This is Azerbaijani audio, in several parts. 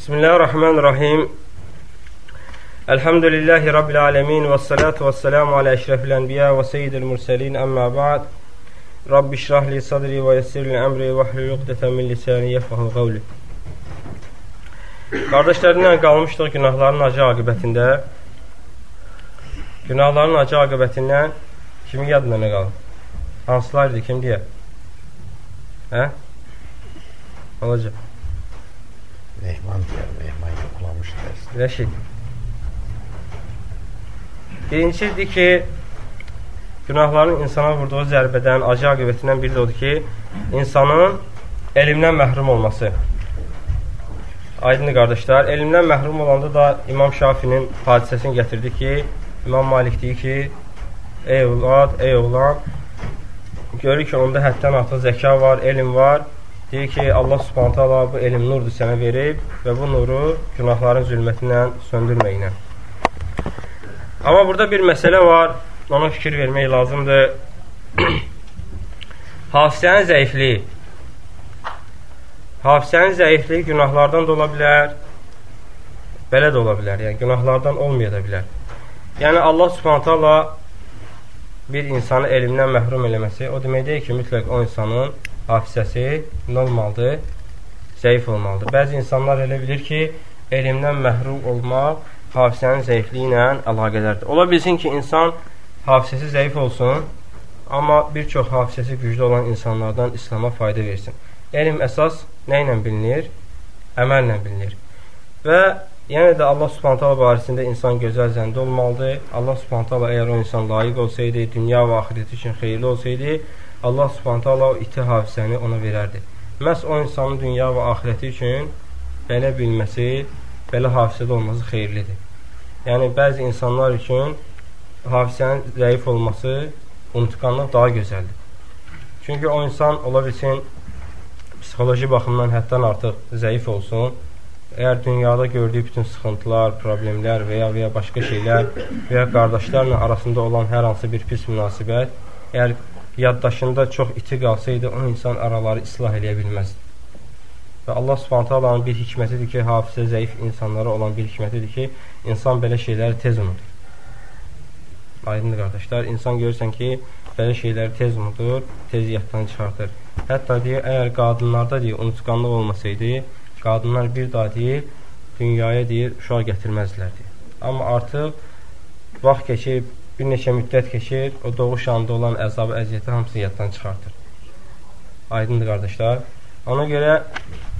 Bismillahirrahmanirrahim. Elhamdülillahi Rabbil alemin və salatu və selamu alə əşrəfil ənbiya və seyyidil mürsəlin əmmə ba'd. Rabbi şrahli sadri və yessirli əmri və hlul uqdətən min lisani yəfqahu qavli. Qardaşlarımla qalmışdıq günahların acı aqibətində. Günahların acı aqibətindən kimin yadına nə qalır? Hansılardır, kim deyə? Hə? Olacaq. Mehman deyər, mehman yoxlamışdır. Rəşid. Birincisidir ki, günahların insana vurduğu zərbədən, acı aqibətindən biri də odur ki, insanın elmdən məhrum olması. Aydın qardaşlar, elmdən məhrum olanda da İmam Şafinin hadisəsini gətirdi ki, İmam Malik deyir ki, ey oğlad, ey oğlan, görür ki, onda həddən artıq zəka var, elm var, Deyir ki, Allah subhanətə Allah bu elm nurdur sənə verib və bu nuru günahların zülmətindən söndürməklə. Amma burada bir məsələ var, ona fikir vermək lazımdır. Hafizənin zəifliyi. Hafizənin zəifliyi günahlardan da ola bilər, belə də ola bilər, yəni günahlardan olmaya da bilər. Yəni Allah subhanətə Allah bir insanı elmdən məhrum eləməsi, o demək deyil ki, mütləq o insanın hafizəsi normaldır, zəif olmalıdır. Bəzi insanlar elə bilir ki, elmdən məhrum olmaq hafizənin zəifliyi ilə əlaqələrdir. Ola bilsin ki, insan hafizəsi zəif olsun, amma bir çox hafizəsi güclü olan insanlardan İslama fayda versin. Elm əsas nə ilə bilinir? Əməllə bilinir. Və yəni də Allah Subhanahu barəsində insan gözəl zəndə olmalıdır. Allah Subhanahu əgər o insan layiq olsaydı, dünya və axirət üçün xeyirli olsaydı, Allah subhanət hala o iti hafizəni ona verərdi. Məhz o insanın dünya və axirəti üçün belə bilməsi, belə hafizədə olması xeyirlidir. Yəni, bəzi insanlar üçün hafizənin zəif olması, unutqanlıq daha gözəldir. Çünki o insan ola bilsin, psixoloji baxımdan həddən artıq zəif olsun, əgər dünyada gördüyü bütün sıxıntılar, problemlər və ya, və ya başqa şeylər və ya qardaşlarla arasında olan hər hansı bir pis münasibət, əgər yaddaşında çox iti qalsaydı, o insan araları islah eləyə bilməzdi. Və Allah subhanətə Allahın bir hikmətidir ki, hafizə zəif insanlara olan bir hikmətidir ki, insan belə şeyləri tez unudur. Aydındır qardaşlar, insan görürsən ki, belə şeyləri tez unudur, tez yaddan çıxardır. Hətta deyir, əgər qadınlarda deyir, unutqanlıq olmasaydı, qadınlar bir daha deyir, dünyaya deyir, uşaq gətirməzdilər deyir. Amma artıq vaxt keçib, bir neçə müddət keçir, o doğuş anda olan əzabı, əziyyəti hamısını yaddan çıxartır. Aydındır, qardaşlar. Ona görə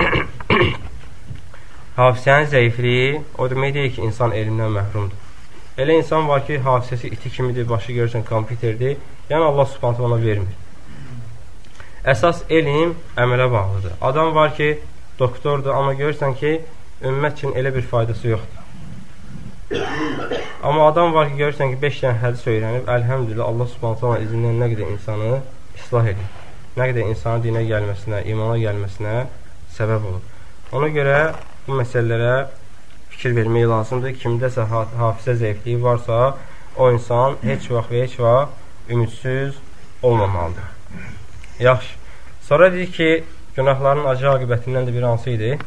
hafizənin zəifliyi o demək deyil ki, insan elmdən məhrumdur. Elə insan var ki, hafizəsi iti kimidir, başı görürsən, kompüterdir, yəni Allah subhanətə ona vermir. Əsas elm əmələ bağlıdır. Adam var ki, doktordur, amma görürsən ki, ümmət üçün elə bir faydası yoxdur. Amma adam var ki, görürsən ki, 5 dənə hədis öyrənib, əlhəmdülillah, Allah subhanətə izindən nə qədər insanı islah edir. Nə qədər insanın dinə gəlməsinə, imana gəlməsinə səbəb olur. Ona görə bu məsələlərə fikir vermək lazımdır. Kimdəsə hafizə zəifliyi varsa, o insan heç vaxt və heç vaxt ümidsiz olmamalıdır. Yaxşı. Sonra deyir ki, günahların acı aqibətindən də bir hansı idi?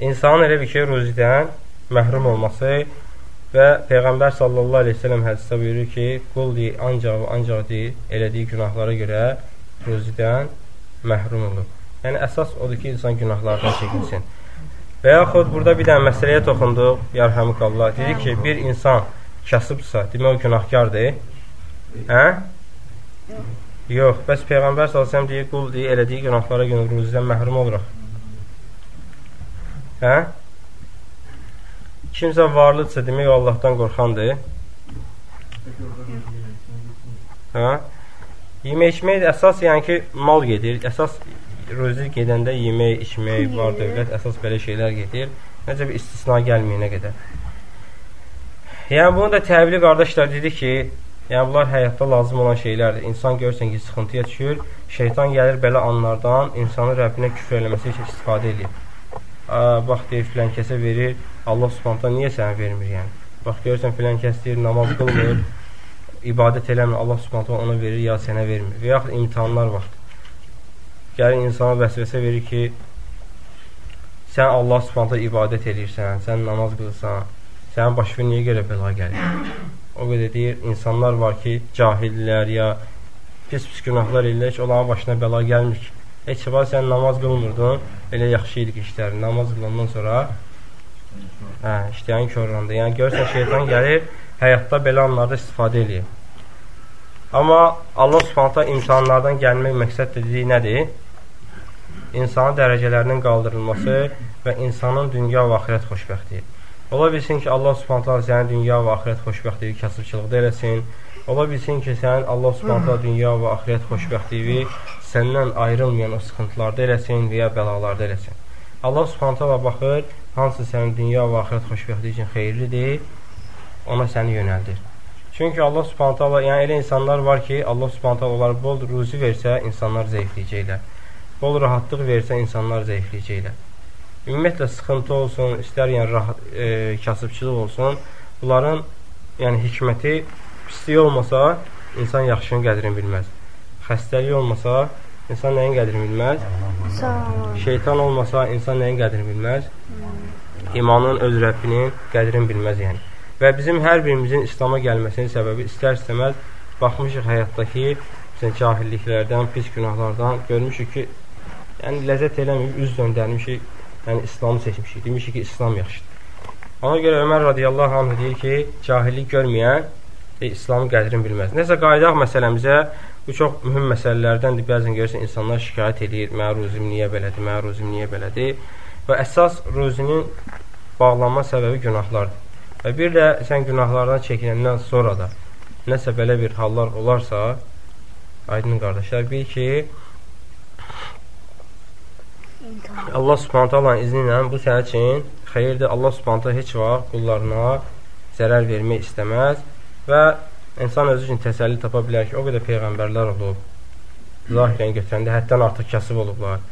İnsanın elə bir ki, ruzidən məhrum olması və Peyğəmbər sallallahu aleyhi ve sellem hədisdə buyurur ki, qul deyir, ancaq ancaq deyir, elədiyi günahlara görə ruzidən məhrum olur. Yəni, əsas odur ki, insan günahlardan çəkinsin. Və yaxud burada bir dənə məsələyə toxunduq, yarhəmikallah. Dedi ki, bir insan kasıbsa, demək o günahkardır. Hə? Yox, bəs Peyğəmbər sallallahu deyir, qul deyir, elədiyi günahlara görə ruzidən məhrum oluruq. Hə? Kimsə varlıdsa, demək o Allahdan qorxandır. Hə? Yemək içmək əsas yəni ki, mal gedir. Əsas ruzi gedəndə yemək, içmək, var dövlət, əsas belə şeylər gedir. Necə bir istisna gəlməyənə qədər. Yəni bunu da təvili qardaşlar dedi ki, yəni bunlar həyatda lazım olan şeylərdir. İnsan görsən ki, sıxıntıya düşür, şeytan gəlir belə anlardan insanın Rəbbinə küfr eləməsi üçün istifadə edir. Bax deyir, filan kəsə verir, Allah subhanətən niyə sənə vermir yəni? Bax, görürsən, filan kəs deyir, namaz qılmır, ibadət eləmir, Allah subhanətən ona verir, ya sənə vermir. Və yaxud imtihanlar vaxt. Gəlir insana vəsvəsə verir ki, sən Allah Subhanahu ibadət edirsən, sən namaz qılırsan, sənin başına niyə görə bəla gəlir? O qədər deyir, insanlar var ki, cahillər ya pis-pis günahlar edirlər ki, onların başına bəla gəlmir ki. Heç var sən namaz qılmırdın, elə yaxşı idi ki, işlərin. Namaz qılandan sonra hə, işləyən körlandı. Yəni görürsən şeytan gəlir, həyatda belə anlarda istifadə edir. Amma Allah Subhanahu imtahanlardan gəlmək məqsəd dediyi nədir? İnsanın dərəcələrinin qaldırılması və insanın dünya və axirət xoşbəxtliyi. Ola bilsin ki, Allah subhanətlə sənin dünya və axirət xoşbəxtliyi kasıbçılıqda eləsin. Ola bilsin ki, sənin Allah subhanətlə dünya və axirət xoşbəxtliyi səndən ayrılmayan o sıxıntılarda eləsin və ya bəlalarda eləsin. Allah subhanətlə baxır, hansı sənin dünya və axirət xoşbəxtliyi üçün xeyirlidir, ona səni yönəldir. Çünki Allah subhanətlə, yəni elə insanlar var ki, Allah subhanətlə onlara bol ruzi versə, insanlar zəifləyəcəklər. Bol rahatlıq versə, insanlar zəifləyəcəklər ümumiyyətlə sıxıntı olsun, istər yəni rahat, e, kasıbçılıq olsun, bunların yəni hikməti pislik olmasa, insan yaxşının qədrini bilməz. Xəstəlik olmasa, insan nəyin qədrini bilməz? Şeytan olmasa, insan nəyin qədrini bilməz? İmanın öz Rəbbinin qədrini bilməz yəni. Və bizim hər birimizin İslama gəlməsinin səbəbi istər-istəməz baxmışıq həyatdakı bizim cahilliklərdən, pis günahlardan görmüşük ki, yəni ləzzət eləməyib üz döndərmişik yəni İslamı seçmişik. Demişik ki, İslam yaxşıdır. Ona görə Ömər radiyallahu anh deyir ki, cahillik görməyən e, İslamın qədrini bilməz. Nəsə qaydaq məsələmizə bu çox mühüm məsələlərdəndir. Bəzən görürsən insanlar şikayət edir, mənə ruzim niyə belədir, mənə ruzim niyə belədir. Və əsas ruzinin bağlanma səbəbi günahlardır. Və bir də sən günahlardan çəkinəndən sonra da nəsə belə bir hallar olarsa, aydın qardaşlar, bil ki, Allah subhanət Allahın izni ilə bu sənin üçün xeyirdir. Allah subhanət heç vaxt qullarına zərər vermək istəməz və insan özü üçün təsəlli tapa bilər ki, o qədər peyğəmbərlər olub. Zahirən götürəndə həddən artıq kasıb olublar.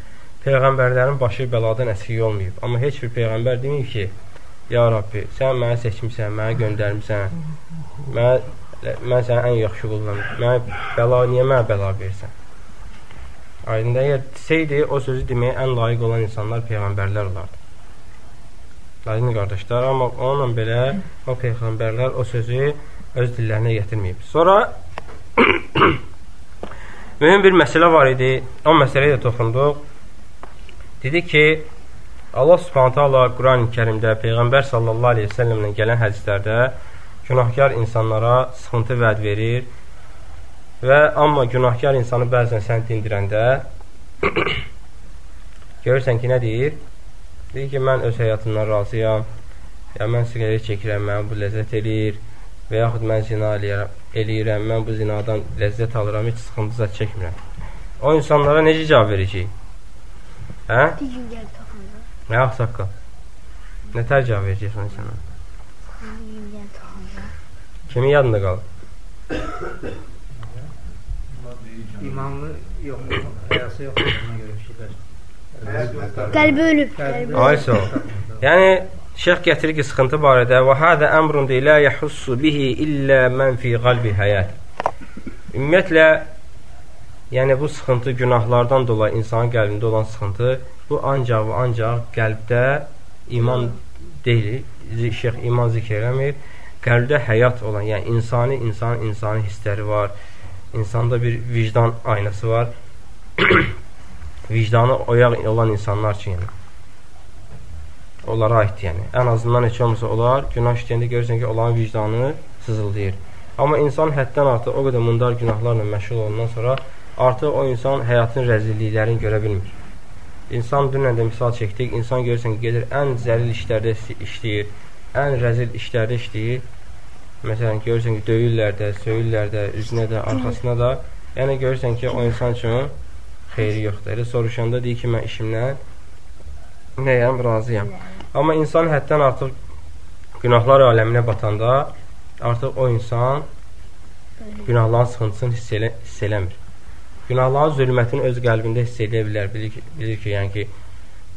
Peyğəmbərlərin başı bəladan əsik olmayıb. Amma heç bir peyğəmbər deməyib ki, Ya Rabbi, sən məni seçmisən, məni göndərmisən, mən, mən sənin ən yaxşı qulunam. Mənə bəla, niyə mənə bəla versən? Aydın əgər desəydi, o sözü deməyə ən layiq olan insanlar peyğəmbərlər olardı. Aydın qardaşlar, amma onunla belə o peyğəmbərlər o sözü öz dillərinə gətirməyib. Sonra mühüm bir məsələ var idi. O məsələyə də toxunduq. Dedi ki, Allah Subhanahu taala Quran-ı Kərimdə Peyğəmbər sallallahu əleyhi və səlləmlə gələn hədislərdə günahkar insanlara sıxıntı vəd verir Və amma günahkar insanı bəzən sən dindirəndə görürsən ki, nə deyir? Deyir ki, mən öz həyatımdan razıyam, ya mən siqaret çəkirəm, mən bu ləzzət eləyir və yaxud mən zina eləyirəm, mən bu zinadan ləzzət alıram, heç sıxıntı zət çəkmirəm. O insanlara necə cavab verəcək? Hə? Nə axsaqqal? Nə tər cavab verəcəksən o insana? Kimin yadında qalır? İmanlı yox, həyası yoxdur, ona görə fikirləş. Qəlbi ölüb. Ayso. Yəni şeyx gətirir ki, sıxıntı barədə və hada əmrun la yahussu bihi illə mən fi qalbi həyat. Ümumiyyətlə yəni bu sıxıntı günahlardan dolayı insanın qəlbində olan sıxıntı bu ancaq və ancaq qəlbdə iman deyil. Şeyx iman zikr eləmir. Qəlbdə həyat olan, yəni insani insan insani hissləri var insanda bir vicdan aynası var. Vicdanı oyaq olan insanlar üçün yəni. Onlara aiddir yəni. Ən azından heç olmasa onlar günah işləyəndə görürsən ki, onların vicdanı sızıldayır. Amma insan həddən artıq o qədər mundar günahlarla məşğul olandan sonra artıq o insan həyatın rəzilliklərini görə bilmir. İnsan dünən də misal çəkdik, insan görürsən ki, gedir ən zəlil işlərdə işləyir, ən rəzil işlərdə işləyir Məsələn, görürsən ki, döyürlər də, söyürlər də, üzünə də, arxasına da. Yəni, görürsən ki, o insan üçün xeyri yoxdur. Elə soruşanda deyir ki, mən işimdən nəyəm, razıyam. Amma insan həddən artıq günahlar aləminə batanda artıq o insan günahların sıxıntısını hiss, elə, hiss eləmir. Günahların zülmətini öz qəlbində hiss edə bilər. Bilir ki, bilir ki yəni ki,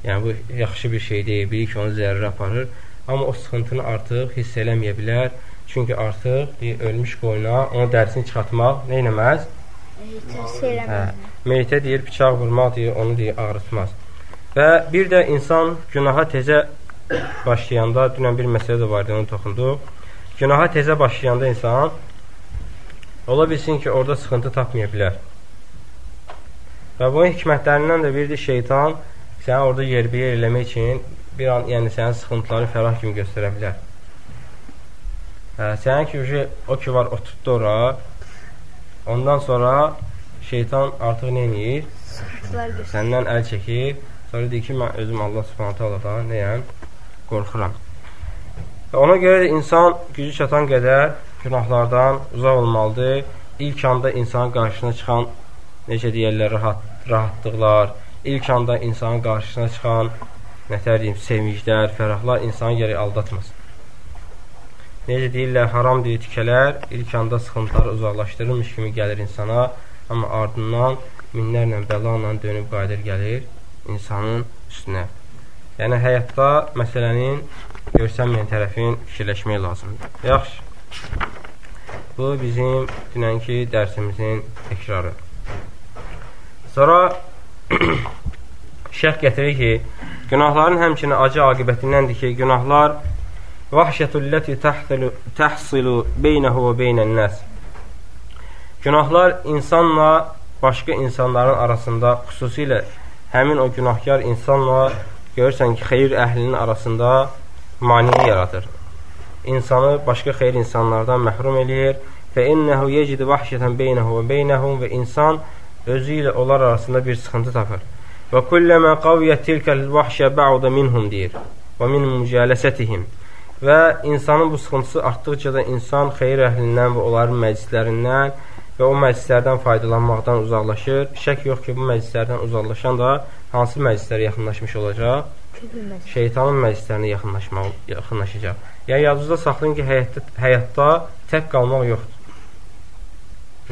yəni bu yaxşı bir şey deyil, bilir ki, onu zərrə aparır. Amma o sıxıntını artıq hiss eləməyə bilər Çünki artıq deyir, ölmüş qoyuna onun dərisini çıxartmaq nə eləməz? Hə, meyitə deyir, bıçaq vurmaq deyir, onu deyir, ağrıtmaz. Və bir də insan günaha tezə başlayanda, dünən bir məsələ də vardı, onu toxunduq. Günaha tezə başlayanda insan ola bilsin ki, orada sıxıntı tapmaya bilər. Və bunun hikmətlərindən də biridir şeytan səni orada yerbiyə eləmək üçün bir an, yəni sənin sıxıntıları fərah kimi göstərə bilər. Hə, sənin ki, o ki var, oturtdu ora, ondan sonra şeytan artıq nə edir? Səndən əl çəkir, sonra deyir ki, mən özüm Allah subhanətə Allahdan nəyəm? Qorxuram. Və ona görə də insan gücü çatan qədər günahlardan uzaq olmalıdır. İlk anda insanın qarşısına çıxan, necə deyərlər, rahat, rahatlıqlar, ilk anda insanın qarşısına çıxan nətər deyim, sevinclər, fərahlar insanı gərək aldatmasın. Necə deyirlər, haram deyir tikələr, ilk anda sıxıntıları uzaqlaşdırılmış kimi gəlir insana, amma ardından minlərlə bəlanla dönüb qayıdır gəlir insanın üstünə. Yəni, həyatda məsələnin görsənməyən tərəfin fikirləşmək lazımdır. Yaxşı. Bu bizim dünənki dərsimizin təkrarı. Sonra şərh gətirir ki, Günahların həmçinin acı aqibətindəndir ki, günahlar vahşətulləti təhsilu beynəhu və beynən nəs. Günahlar insanla başqa insanların arasında, xüsusilə həmin o günahkar insanla görürsən ki, xeyir əhlinin arasında maniyə yaradır. İnsanı başqa xeyir insanlardan məhrum eləyir və innəhu yecid vahşətən beynəhu və beynəhum və insan özü ilə onlar arasında bir sıxıntı tapır. Və kulləmə qaviyyət tilkəl vahşə bə'udə minhum deyir. Və min mücələsətihim. Və insanın bu sıxıntısı artdıqca da insan xeyir əhlindən və onların məclislərindən və o məclislərdən faydalanmaqdan uzaqlaşır. Şək yox ki, bu məclislərdən uzaqlaşan da hansı məclislərə yaxınlaşmış olacaq? Şeytanın məclislərinə yaxınlaşmaq, yaxınlaşacaq. Yəni, yadınızda saxlayın ki, həyatda, həyatda tək qalmaq yoxdur.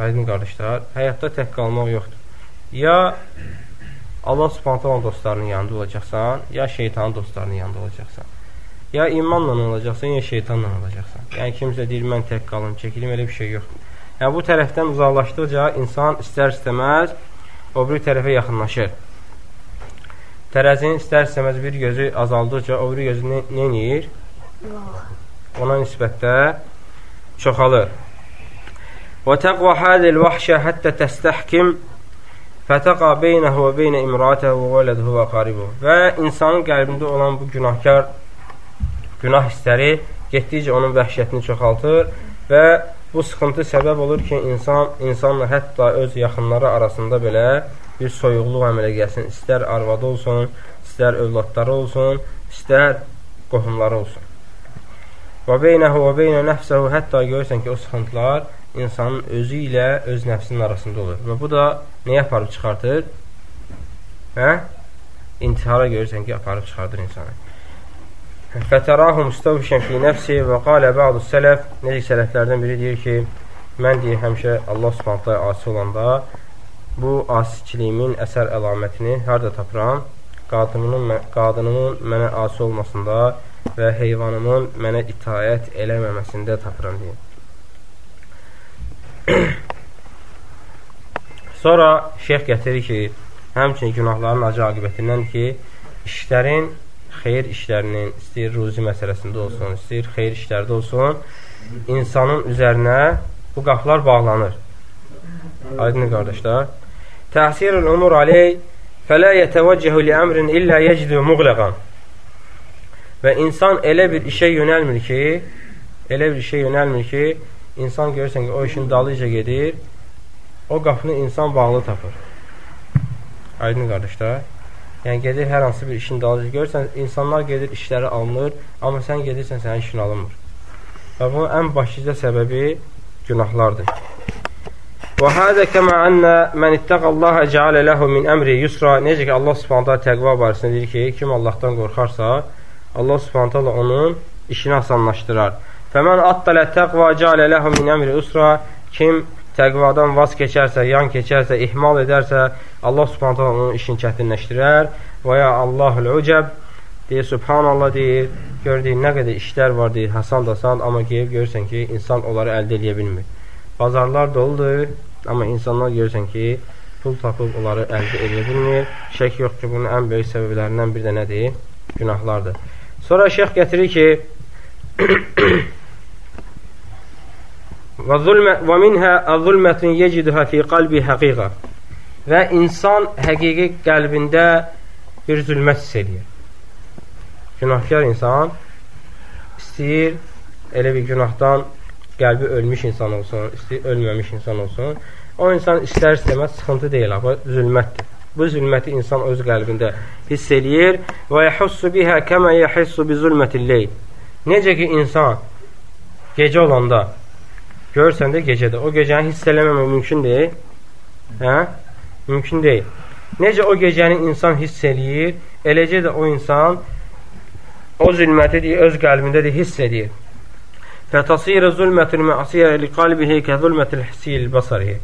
Aydın qardaşlar, həyatda tək qalmaq yoxdur. Ya Allah subhanətələ dostlarının yanında olacaqsan, ya şeytanın dostlarının yanında olacaqsan. Ya imanla olacaqsan, ya şeytanla olacaqsan. Yəni, kimsə deyir, mən tək qalım, çəkilim, elə bir şey yoxdur. Yəni, bu tərəfdən uzaqlaşdıqca insan istər-istəməz o bir tərəfə yaxınlaşır. Tərəzinin istər-istəməz bir gözü azaldıqca o bir gözü nə, edir? Ona nisbətdə çoxalır. Və təqva hədil vəhşə həttə təstəhkim Fətəqa beynəhu və beynə imratəhu və vələdhu və qaribuhu. Və insanın qəlbində olan bu günahkar günah hissləri getdikcə onun vəhşətini çoxaltır və bu sıxıntı səbəb olur ki, insan insanla hətta öz yaxınları arasında belə bir soyuqluq əmələ gəlsin. İstər arvadı olsun, istər övladları olsun, istər qohumları olsun. Və beynəhu və beynə nəfsəhu hətta görürsən ki, o sıxıntılar insanın özü ilə öz nəfsinin arasında olur. Və bu da nəyə aparıb çıxardır? Hə? İntihara görürsən ki, aparıb çıxardır insanı. Fətərahu müstəvşən fi nəfsi və qalə bə'du sələf Necə sələflərdən biri deyir ki, mən deyir, həmişə Allah subhanətlə asi olanda bu asiçiliyimin əsər əlamətini harada tapıram? Qadınımın, qadınımın mənə asi olmasında və heyvanımın mənə itayət eləməməsində tapıram deyir. Sonra şeyx gətirir ki, həmçinin günahların acı aqibətindən ki, işlərin, xeyir işlərinin, istəyir ruzi məsələsində olsun, istəyir xeyir işlərdə olsun, insanın üzərinə bu qapılar bağlanır. Aydın qardaşlar. Təsirul umur aley fələ yətəvəccəhu li əmrin illə yecidu muğləqan. Və insan elə bir işə yönəlmir ki, elə bir işə yönəlmir ki, insan görürsən ki, o işin dalıca gedir, o qapını insan bağlı tapır. Aydın qardaşlar. Yəni, gedir hər hansı bir işin dalıca görürsən, insanlar gedir, işləri alınır, amma sən gedirsən, sənin işin alınmır. Və bunun ən başlıca səbəbi günahlardır. Və hədə kəmə ənnə mən ittəqallaha cəalə ləhu min əmri yusra Necə ki, Allah subhanətə təqva barəsində deyir ki, kim Allahdan qorxarsa, Allah subhanətə onun işini asanlaşdırar. Fəmən attələ təqva cəalə ləhu min əmri usra Kim təqvadan vaz keçərsə, yan keçərsə, ihmal edərsə, Allah subhanətə onun işini çətinləşdirər. Və ya Allahul ucəb deyir, subhanallah deyir, gör deyir, nə qədər işlər var deyir, hasan da san, amma qeyib görürsən ki, insan onları əldə edə bilmir. Bazarlar doludur, amma insanlar görürsən ki, pul tapıb onları əldə edə bilmir. Şək yox ki, bunun ən böyük səbəblərindən bir də nədir? Günahlardır. Sonra şeyx gətirir ki, və minhə əzulmətun yecidhə fi qalbi həqiqə və insan həqiqi qəlbində bir zülmət hiss edir. Günahkar insan istəyir elə bir günahdan qəlbi ölmüş insan olsun, istəyir ölməmiş insan olsun. O insan istər-istəməz sıxıntı deyil, bu zülmətdir. Bu zülməti insan öz qəlbində hiss eləyir və yəhussu bihə kəmə yəhussu bi zülmətil-leyl. Necə ki insan gecə olanda görürsən də gecədə o gecəni hiss eləməmək mümkün deyil. Hə? Mümkün deyil. Necə o gecəni insan hiss eləyir, eləcə də o insan o zülməti deyir, öz qəlbində deyir, hiss edir. Li qalbihi kə zulmətul hissiyil basarihi.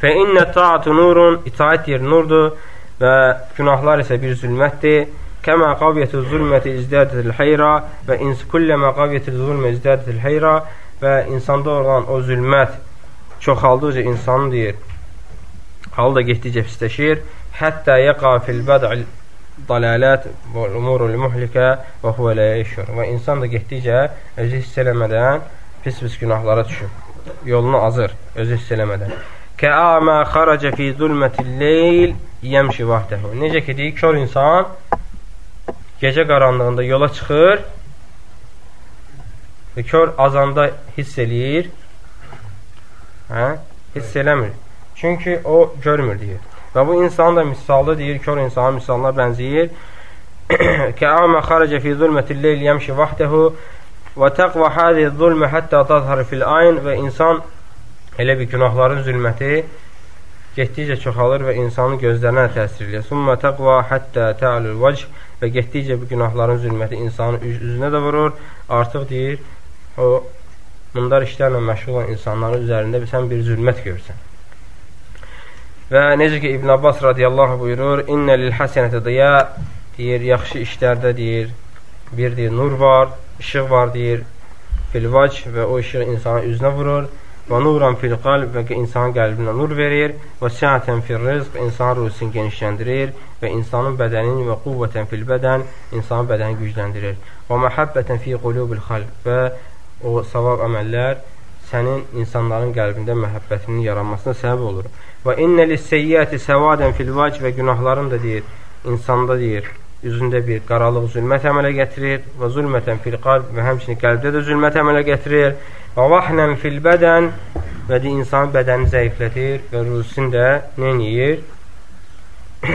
Fə innə taatu nurun, itaət yer nurdur və günahlar isə bir zülmətdir. Kəmə qaviyyətü zulməti izdədətil heyra və ins kulləmə qaviyyətü zulmə izdədətil heyra və insanda olan o zülmət çoxaldıqca insanı deyir, halı da getdikcə pisləşir. Həttə yəqa fil bəd'il dalalət və umurul muhlikə və huvə lə yəşur. Və insan da getdikcə özü hiss eləmədən pis-pis günahlara düşür. Yolunu azır, özü hiss eləmədən. Kə'amə xaracə fi zulmətil leyl yəmşi vahdəhu. Necə ki, deyik, kör insan gecə qaranlığında yola çıxır və kör azanda hiss eləyir, hə? hiss eləmir. Çünki o görmür, deyir. Və bu insanın da misalı deyir, kör insanın misalına bənzəyir. Kəamə xarəcə fi zulmətil leyl yəmşi vahdəhu və təqva həzi zulmə həttə tazhar fil ayn və insan elə bir günahların zülməti getdikcə çoxalır və insanın gözlərinə təsir edir. Summa təqva həttə tə'lül vəc və getdikcə bu günahların zülməti insanın üzünə də vurur. Artıq deyir, o mundar işlərlə məşğul olan insanların üzərində sən bir zülmət görürsən. Və necə ki İbn Abbas radiyallahu buyurur, İnnə lil həsənətə diyə deyir, yaxşı işlərdə deyir, bir deyir, nur var, işıq var deyir, filvac və o işıq insanın üzünə vurur və nuran fil qalb və insanın qəlbinə nur verir və səətən fil rizq insanın ruhusunu genişləndirir və insanın bədənini və quvvətən fil bədən insanın bədəni gücləndirir. Və məhəbbətən fi qulubil xalq və o savab əməllər sənin insanların qəlbində məhəbbətinin yaranmasına səbəb olur. Və innə lis-seyyiəti səvadən fil vac və günahların da deyir, insanda deyir, üzündə bir qaralıq zülmət əmələ gətirir və zülmətən fil qalb və həmçinin qəlbdə də zülmət əmələ gətirir və vahnən fil bədən və də insanın bədəni zəiflədir və ruhusin də neyir?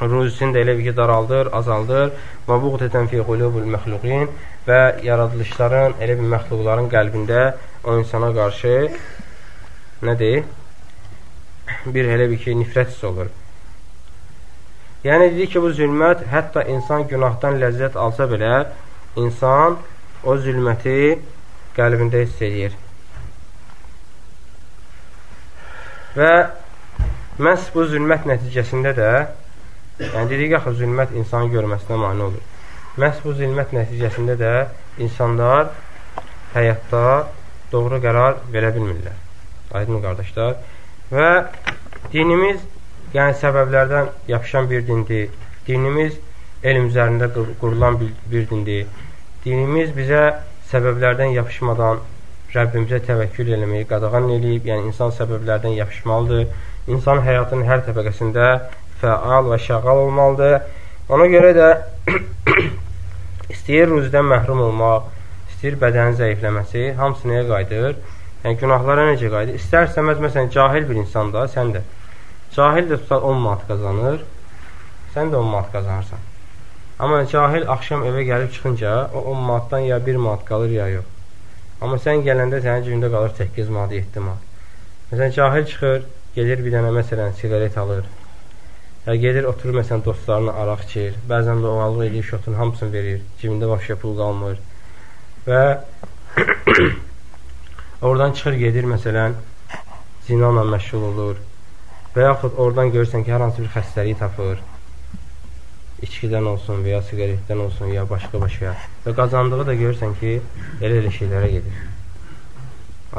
ruhusin də elə bir ki, daraldır, azaldır və buğdətən fi qulubul məxluqin və yaradılışların, elə bir məxluqların qəlbində o insana qarşı nədir? Bir elə bir ki, nifrət hissi olur. Yəni, dedik ki, bu zülmət, hətta insan günahdan ləzzət alsa belə, insan o zülməti qəlbində hiss edir. Və məhz bu zülmət nəticəsində də, yəni dedik axı, zülmət insanın görməsinə mani olur. Məhz bu zilmət nəticəsində də insanlar həyatda doğru qərar verə bilmirlər. Aydın qardaşlar. Və dinimiz, yəni səbəblərdən yapışan bir dindir. Dinimiz elm üzərində qurulan bir, dindir. Dinimiz bizə səbəblərdən yapışmadan Rəbbimizə təvəkkül eləməyi qadağan eləyib, yəni insan səbəblərdən yapışmalıdır. İnsan həyatının hər təbəqəsində fəal və şəğal olmalıdır. Ona görə də istəyir ruzdən məhrum olmaq, istəyir bədənin zəifləməsi, hamısı nəyə qayıdır? Yəni, günahlara necə qayıdır? İstər-istəməz, məsələn, cahil bir insan da, sən də. Cahil də tutar 10 manat qazanır, sən də 10 manat qazanırsan. Amma cahil axşam evə gəlib çıxınca, o 10 manatdan ya 1 manat qalır, ya yox. Amma sən gələndə sənin cibində qalır 8 manat, 7 manat. Məsələn, cahil çıxır, gedir bir dənə, məsələn, sigaret alır, Ya gedir, oturur, məsələn, dostlarına araq içir. Bəzən də o alıq edir, şotun hamısını verir. Cibində başqa pul qalmır. Və oradan çıxır, gedir, məsələn, zinanla məşğul olur. Və yaxud oradan görürsən ki, hər hansı bir xəstəliyi tapır. İçkidən olsun və ya sigaretdən olsun, ya başqa-başqa. Və qazandığı da görürsən ki, elə-elə şeylərə gedir.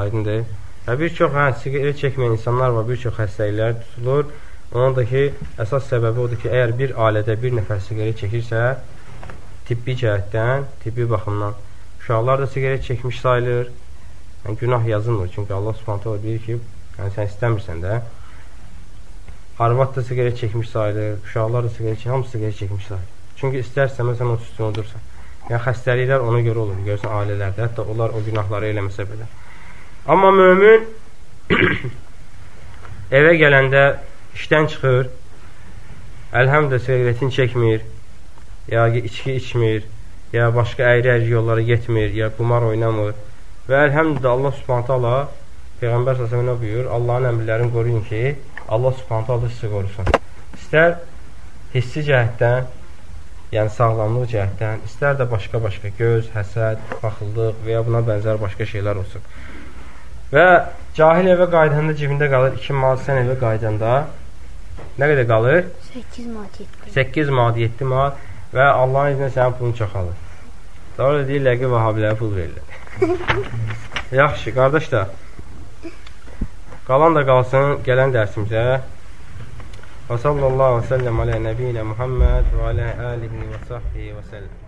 Aydındır. Və bir çox hə, siqaret çəkməyən insanlar var, bir çox xəstəliklər tutulur. Onun da ki, əsas səbəbi odur ki, əgər bir ailədə bir nəfər siqaret çəkirsə, tibbi cəhətdən, tibbi baxımdan uşaqlar da siqaret çəkmiş sayılır. Yəni, günah yazılmır. Çünki Allah subhanətə bilir ki, yəni, sən istəmirsən də. Arvad da siqaret çəkmiş sayılır, uşaqlar da siqaret çəkmiş, hamısı siqaret çəkmiş sayılır. Çünki istərsən, sən o üstünü udursan. Yəni, xəstəliklər ona görə olur. Görürsən, ailələrdə, hətta onlar o günahları eləməsə belə. Amma mömin evə gələndə işdən çıxır, əlhəmdə siqaretini çəkmir, ya içki içmir, ya başqa əyri-əyri yollara getmir, ya qumar oynamır. Və əlhəmdə Allah subhanətə Allah Peyğəmbər səsəminə buyur, Allahın əmrlərini qoruyun ki, Allah subhanətə Allah sizi qorusun. İstər hissi cəhətdən, yəni sağlamlıq cəhətdən, istər də başqa-başqa göz, həsəd, baxıldıq və ya buna bənzər başqa şeylər olsun. Və cahil evə qaydanda cibində qalır 2 manat, sən evə qaydanda nə qədər qalır? 8 manat 7. 8 manat, 7 manat və Allahın izni sənin pulun çoxalır. Sonra deyirlər ki, vahabilərə pul verirlər. Yaxşı, qardaşlar. Qalan da qalsın gələn dərsimizə. Və sallallahu və səlləm alə nəbiyyə Muhammed və alə alihi və sahbihi və səlləm.